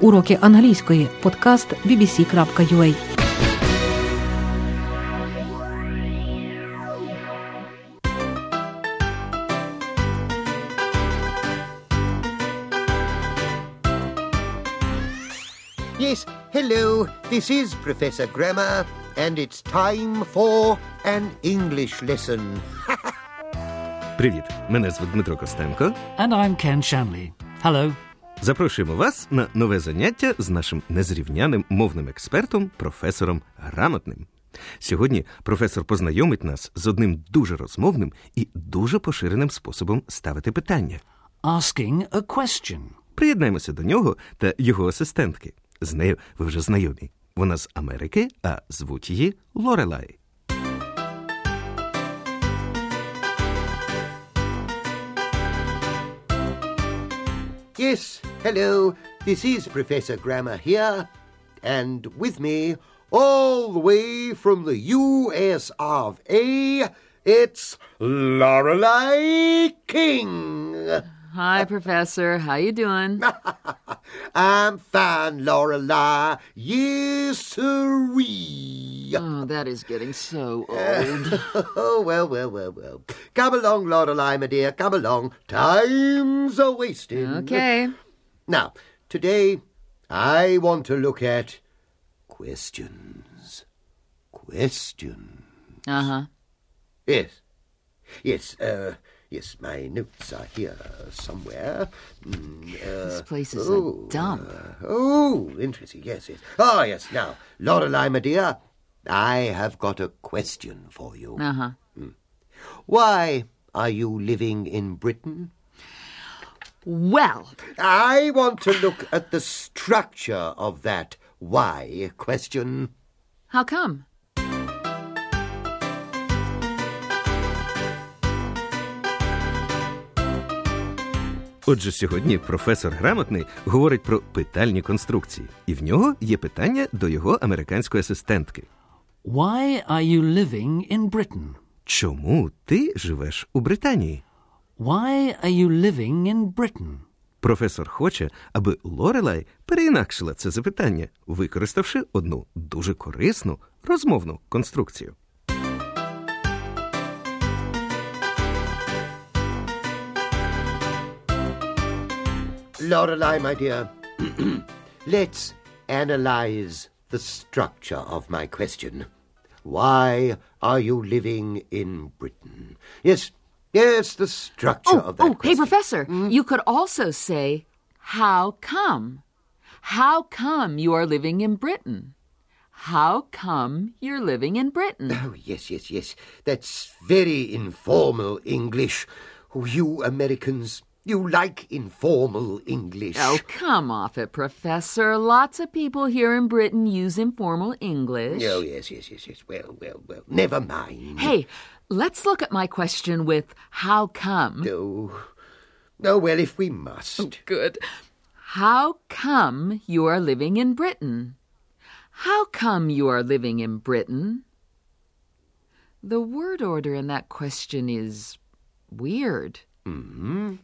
Уроки англійської. Подкаст bbc.ua Yes, hello, this is Professor Grammar, and it's time for an English lesson. Привіт! Мене звуть Дмитро Костенко. And I'm Ken Shanley. Hello. Запрошуємо вас на нове заняття з нашим незрівняним мовним експертом, професором Грамотним. Сьогодні професор познайомить нас з одним дуже розмовним і дуже поширеним способом ставити питання. Asking a question. Приєднаємося до нього та його асистентки. З нею ви вже знайомі. Вона з Америки, а звуть її Лорелай. Yes, hello, this is Professor Grammar here, and with me, all the way from the US of A, it's Lorelei King. Hi, Professor. How you doing? I'm fine, Lorelei. Yes, sirree. Oh, that is getting so old. Oh, well, well, well, well. Come along, Lorelei, my dear, come along. Time's a wasting. Okay. Now, today I want to look at questions. Questions. Uh huh. Yes. Yes, uh, yes, my notes are here somewhere. Mm, uh, This place is oh, a dump. uh, oh, interesting, yes, yes. Ah, yes, now, Lorelei, my dear, I have got a question for you. Uh huh. Why are you living in Britain? Well, I want to look at the structure of that why question. how come? Отже, сьогодні професор грамотний говорить про питальні конструкції, і в нього є питання до його американської асистентки. Why are you living in Britain? Чому ти живеш у Британії? Why are you living in Britain? Професор хоче, аби Лорелай переінакшила це запитання, використавши одну дуже корисну розмовну конструкцію. Lorelei, my dear, let's analyze the structure of my question. Why are you living in Britain? Yes, yes, the structure Oh, of that oh, hey, question. Professor. Hmm? You could also say, how come? How come you are living in Britain? How come you're living in Britain? Oh, yes, yes, yes. That's very informal English. You Americans, you like informal English. Oh, come off it, Professor. Lots of people here in Britain use informal English. Oh, yes, yes, yes, yes. Well, well, well. Never mind. Hey, let's look at my question with how come. Oh, oh well, if we must. Oh, Good. How come you are living in Britain? How come you are living in Britain? The word order in that question is weird. Mm-hmm.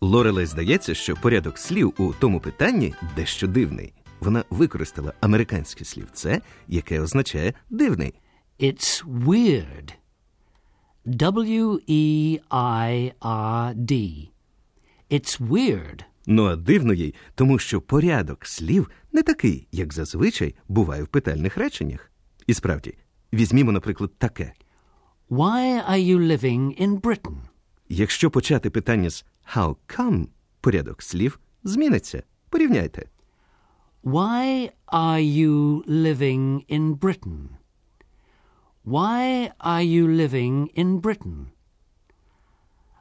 Лорелей здається, що порядок слів у тому питанні дещо дивний. Вона використала американське слівце, яке означає дивний. It's weird. W E I R D. It's weird. Ну а дивно їй, тому що порядок слів не такий, як зазвичай буває в питальних реченнях. І справді, візьмімо, наприклад, таке. Why are you living in Britain? Якщо почати питання з how come, порядок слів зміниться. Порівняйте. Why are you living in Britain? Why are you living in Britain?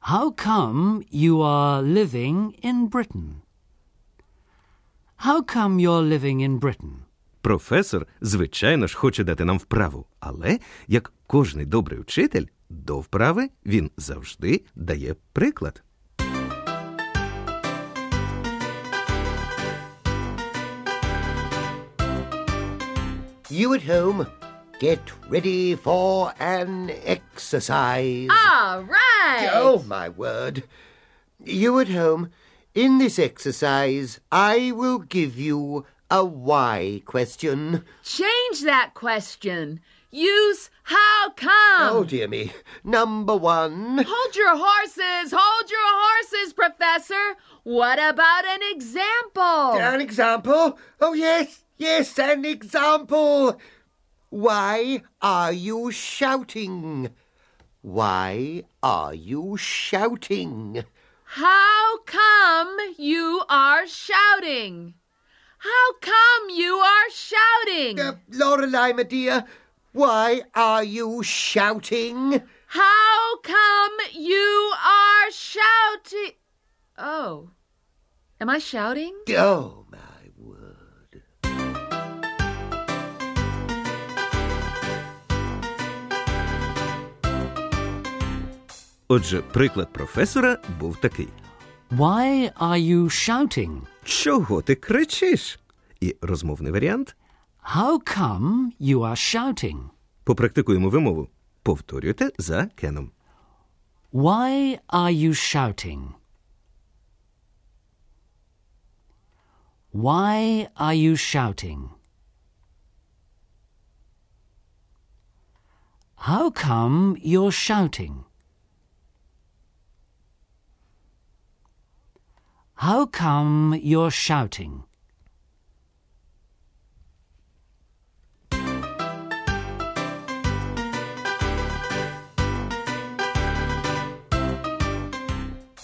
How come you are living in Britain? How come you're living in Britain? Професор, звичайно ж, хоче дати нам вправу, але як кожний добрий вчитель, до вправи він завжди дає приклад. You at home, get ready for an exercise. All right. Oh, my word. You at home, in this exercise, I will give you a why question. Change that question. Use how come. Oh, dear me. Number one. Hold your horses. Hold your horses, Professor. What about an example? An example? Oh, yes, yes, an example. Why are you shouting? Why are you shouting? How come you are shouting? How come you are shouting? Uh, Lorelei, my dear, why are you shouting? How come you are shouting? Oh. Am I shouting? Oh, my Отже, приклад професора був такий: Why are you shouting? Чого ти кричиш? І розмовний варіант. How come you are shouting? Попрактикуємо вимову. Повторюйте за Кеном. Why are you shouting? Why are you shouting? How come you're shouting? How come you're shouting?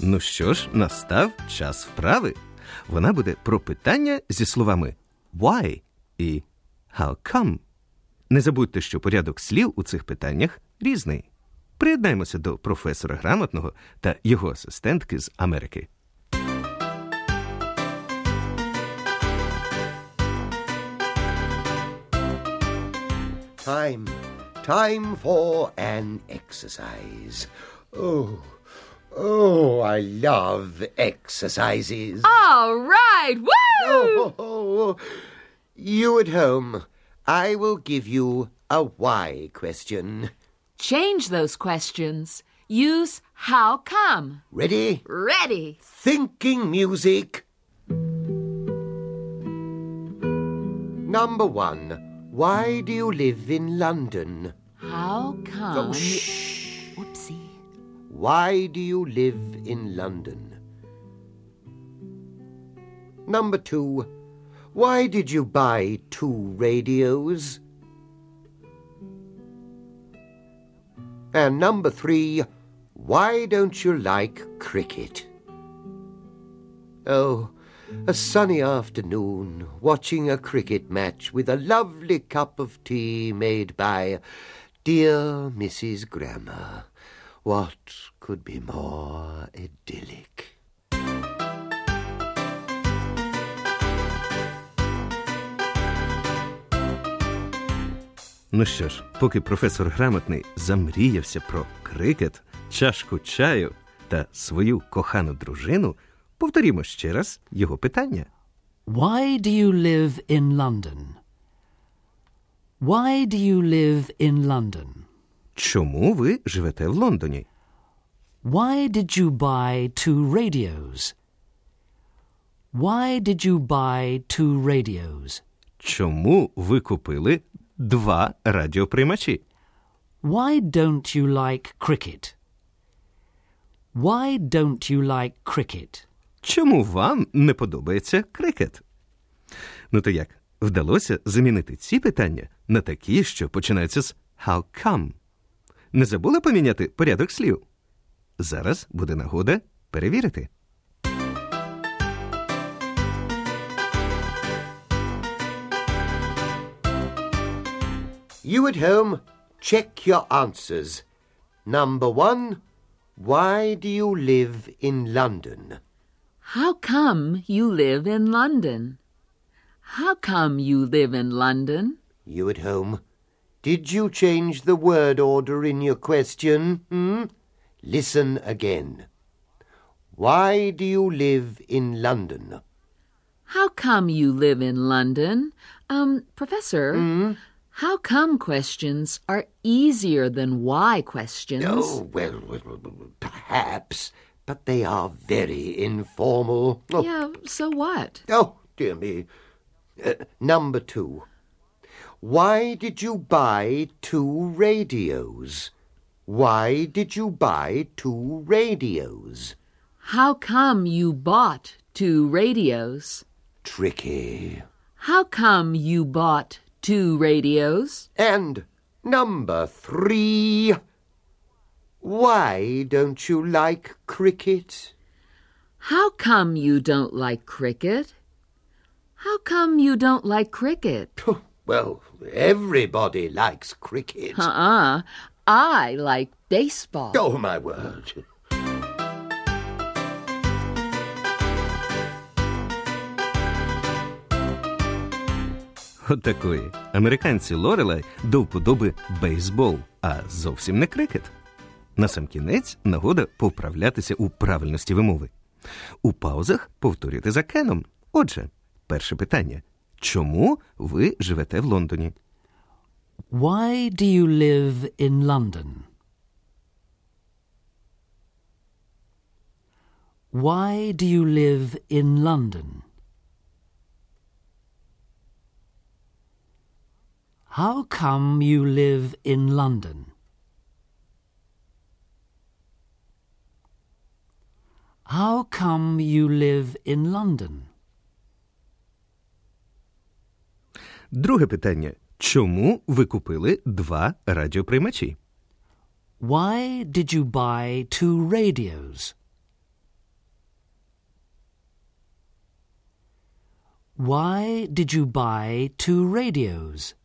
Ну що ж, настав час вправи. Вона буде про питання зі словами why і how come. Не забудьте, що порядок слів у цих питаннях різний. Приєднаймося до професора грамотного та його асистентки з Америки. Time. Time for an exercise. Oh, oh, I love exercises. All right. Woo! Oh, oh, oh. You at home, I will give you a why question. Change those questions. Use how come. Ready? Ready. Thinking music. Number one. Why do you live in London? How come? Oh, shh. Whoopsie. Why do you live in London? Number two. Why did you buy two radios? And number three. Why don't you like cricket? Oh, a sunny afternoon, watching a cricket match with a lovely cup of tea made by dear Mrs. Grammer. What could be more idyllic? Ну що ж, поки професор грамотний замріявся про крикет, чашку чаю та свою кохану дружину, повторімо ще раз його питання. Why do you live in London? Why do you live in London? Чому ви живете в Лондоні? Why did you buy two radios? Why did you buy two radios? Чому ви купили два радіоприймачі? Why don't you like cricket? Why don't you like cricket? Чому вам не подобається крикет? Ну то як, вдалося замінити ці питання на такі, що починаються з how come? Не забули поміняти порядок слів? Зараз буде нагода перевірити. You at home, check your answers. Number one. Why do you live in London? How come you live in London? How come you live in London? You at home. Did you change the word order in your question? Hmm? Listen again. Why do you live in London? How come you live in London? Um, Professor, How come questions are easier than why questions? Oh, well, perhaps, but they are very informal. Oh, Yeah, so what? oh dear me. Uh, number two. Why did you buy two radios? Why did you buy two radios? How come you bought two radios? Tricky. How come you bought two radios? And number three. Why don't you like cricket? How come you don't like cricket? How come you don't like cricket? Well, everybody likes cricket. Uh-uh. I like baseball. Oh, my word. Отакої. Американці Лорелай до вподоби бейсбол, а зовсім не крикет. Насамкінець нагода повправлятися у правильності вимови. У паузах повторюйте за Кеном. Отже, перше питання. Чому ви живете в Лондоні? Why do you live in London? Why do you live in London? How come you live in London? How come you live in London? Друге питання. Чому ви купили два радіоприймачі? Why did you buy two radios? Why did you buy two radios?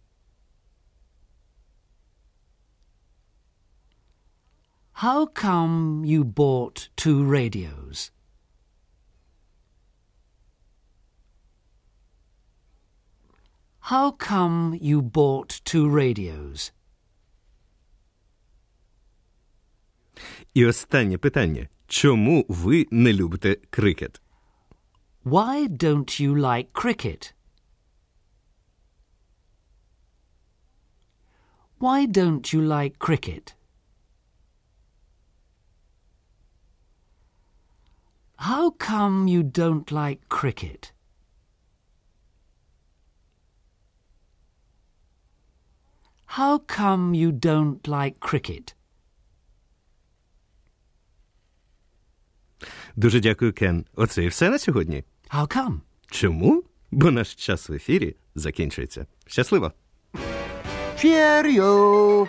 How come you bought two radios? How come you bought two radios? І останнє питання. Чому ви не любите крикет? Why don't you like cricket? Why don't you like cricket? How come you don't like cricket? How come you don't like cricket? Дуже дякую, Кен. Оце і все на сьогодні. How come? Чому? Бо наш час в ефірі закінчується. Щасливо! Cheerio!